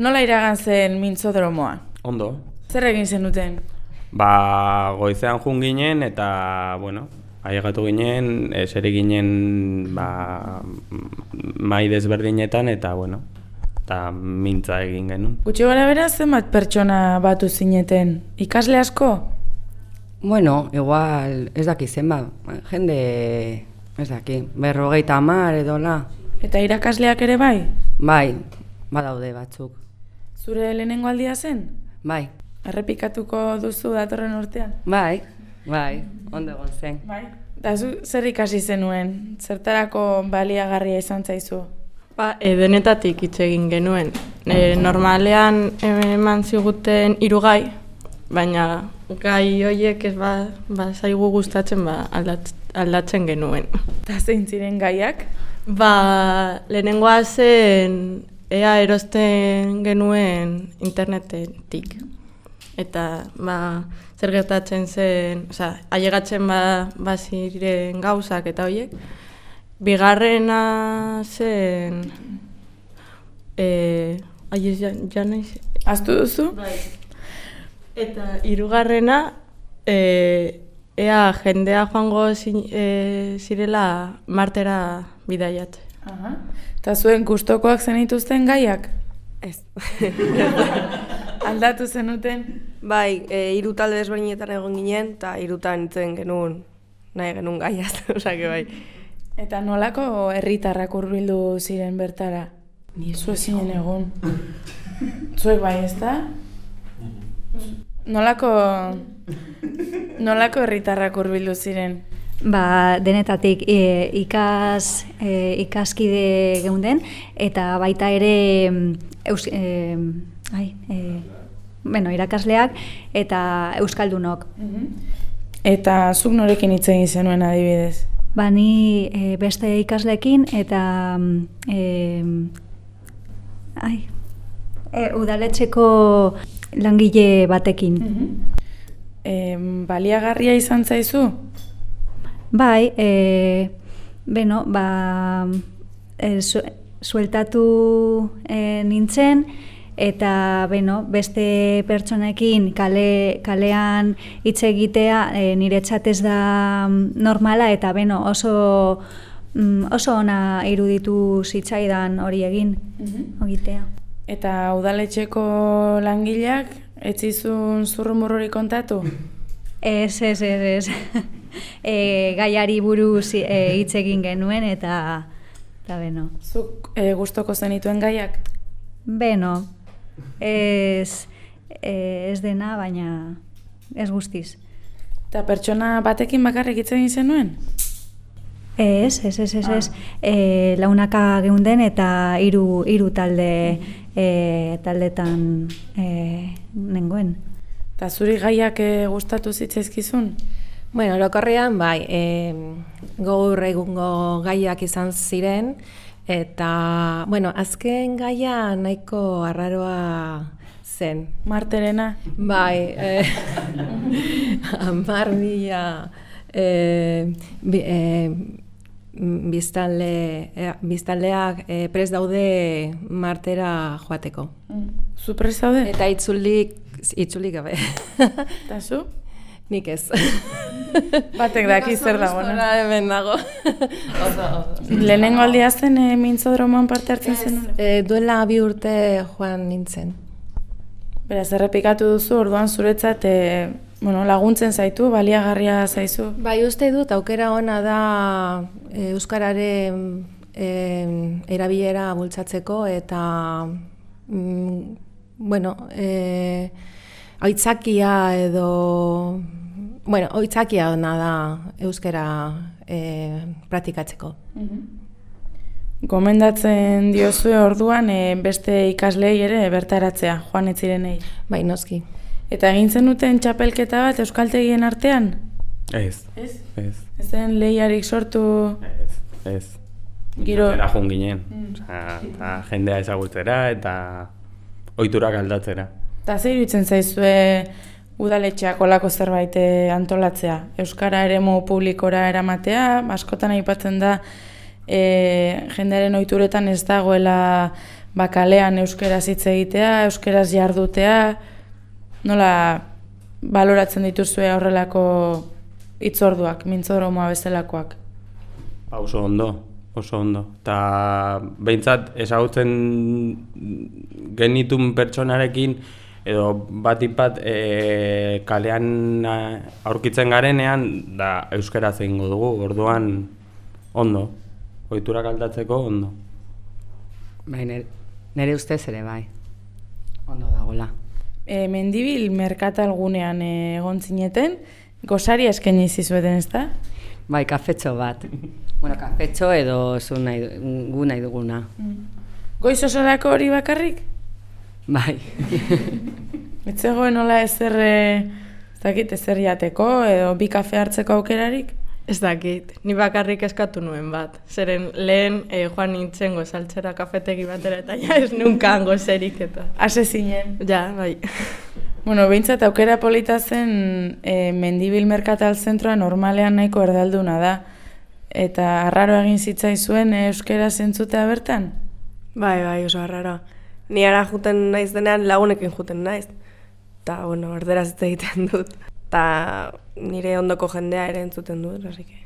Nola iragan zen mintzodromoa? Ondo. Zer egin zenuten? Ba, goizean jun ginen eta, bueno, aiegatu ginen, eseri ginen ba, mai desberdinetan eta, bueno, eta mintza egin genuen. Gutxi gara bera zenbat pertsona batu zineten? Ikasle asko? Bueno, igual, ez daki zenbat, jende, ez daki, berrogeita amar edo la. Eta irakasleak ere bai? Bai, badaude batzuk. Zure lehenengo aldia zen? Bai, Errepikatuko duzu datorren urtean? bai, bai, ondo egon zen. Bai. Da zu zer ikasi zenuen? Zertarako baliagarria izan zaizu? Ba, e, denetatik hitz egin genuen. E, normalean eman ziguten hiru gai, baina gai horiek ez ba, ba zaigu gustatzen ba aldat, aldatzen genuen. Eta zein ziren gaiak? Ba, lehenengoa zen ea erosten genuen internetetik. Eta ba, zer gertatzen zen, osea, ailegatzen ba, ba ziren gauzak eta horiek. Bigarrena zen eh ai ja, ja naiz. Aztu duzu? Bai. Eta hirugarrena eh ea jendea joango zin, e, zirela martera bidaiatzen. Aha. Eta zuen gustokoak zenituzten gaiak? Ez. Aldatu zenuten? bai, e, hiru talde desberdinetan egon ginen, eta hirutan itzen genuen, nahi genuen gaiaz, osake bai. Eta nolako herritarrak hurbildu ziren bertara? Ni zu ezinen egon. Zuek bai, ezta? Nolako nolako herritarrak hurbildu ziren? Ba, denetatik e, ikas, e, ikaskide geunden, eta baita ere mm, eus, e, ai, e, bueno, irakasleak eta euskaldunok. Eta zuk norekin hitz egin zenuen adibidez? Ba, ni e, beste ikasleekin eta mm, e, ai, e, udaletxeko langile batekin. E, baliagarria izan zaizu? Bai, e, beno, ba, e, su, sueltatu e, nintzen, eta beno, beste pertsonekin kale, kalean hitz egitea e, niretzat ez da mm, normala, eta beno, oso, mm, oso ona iruditu zitzaidan hori egin, ogitea. Eta udaletxeko langileak etzizun zurrumurrori kontatu? Ez, ez, ez, ez. e, gaiari buruz e, egin genuen eta eta beno. Zuk e, gustoko zenituen gaiak? Beno, ez, ez dena, baina ez guztiz. Eta pertsona batekin bakarrik hitz egin zenuen? Ez, ez, ez, ez, ez. E, launaka geunden eta hiru hiru talde e, taldetan e, nengoen. Eta zuri gaiak e, gustatu zitzaizkizun? Bueno, orokorrean, bai, e, gaur egungo gaiak izan ziren, eta, bueno, azken gaia nahiko arraroa zen. Marterena? Bai, e, amar mila e, bi, e, biztanle, e, biztanleak e, prest daude martera joateko. Zu prest daude? Eta itzulik, itzulik gabe. Eta zu? Nik ez. Batek daki zer dago, no? hemen dago. oso, oso. Lehenengo aldia zen e, mintzodromoan parte hartzen zen? E, duela bi urte joan nintzen. Beraz, errepikatu duzu, orduan zuretzat e, bueno, laguntzen zaitu, baliagarria zaizu. Bai, uste dut aukera ona da e, euskararen e, erabilera bultzatzeko eta mm, bueno, e, aitzakia edo bueno, oitzakia ona da euskara e, praktikatzeko. Gomendatzen diozue orduan e, beste ikaslei ere bertaratzea, joan etzirenei. Bai, noski. Eta egin zenuten txapelketa bat euskaltegien artean? Ez. Ez? Ez. Ez zen lehiarik sortu... Ez. Ez. Giro- Giro... jun ginen. Osea, eta jendea ezagutzera eta ohiturak aldatzera. Eta zer iruditzen zaizue udaletxeak olako zerbait eh, antolatzea? Euskara eremu publikora eramatea, askotan aipatzen da e, jendearen ohituretan ez dagoela ba, kalean euskeraz hitz egitea, euskeraz jardutea, nola baloratzen dituzue horrelako hitzorduak, mintzoromoa bezalakoak. Ba, oso ondo, oso ondo. Ta behintzat ezagutzen genitun pertsonarekin edo batik bat e, kalean aurkitzen garenean da euskara zeingo dugu, orduan ondo. Oiturak aldatzeko ondo. Bai, nire, nire ustez ere bai. Ondo dagola. E, mendibil merkatal gunean e, egon zineten, gosari eskaini zizueten, ezta? Bai, kafetxo bat. bueno, kafetxo edo zu nahi, gu nahi duguna. Goiz osorako hori bakarrik? Bai. Ez zegoen nola ezer, e, ez dakit, ezer jateko edo bi kafe hartzeko aukerarik? Ez dakit, ni bakarrik eskatu nuen bat. Zeren lehen e, joan nintzen gozaltzera kafetegi batera eta ja ez nunca hango zerik eta. Ase zinen. Ja, bai. Bueno, behintzat aukera polita zen e, mendibil merkatal zentroa normalean nahiko erdalduna da. Eta arraro egin zitzaizuen e, euskera zentzutea bertan? Bai, bai, oso harrara. Ni ara juten naiz denean lagunekin juten naiz. Ta, bueno, erderaz egiten dut. Ta nire ondoko jendea ere entzuten dut, que...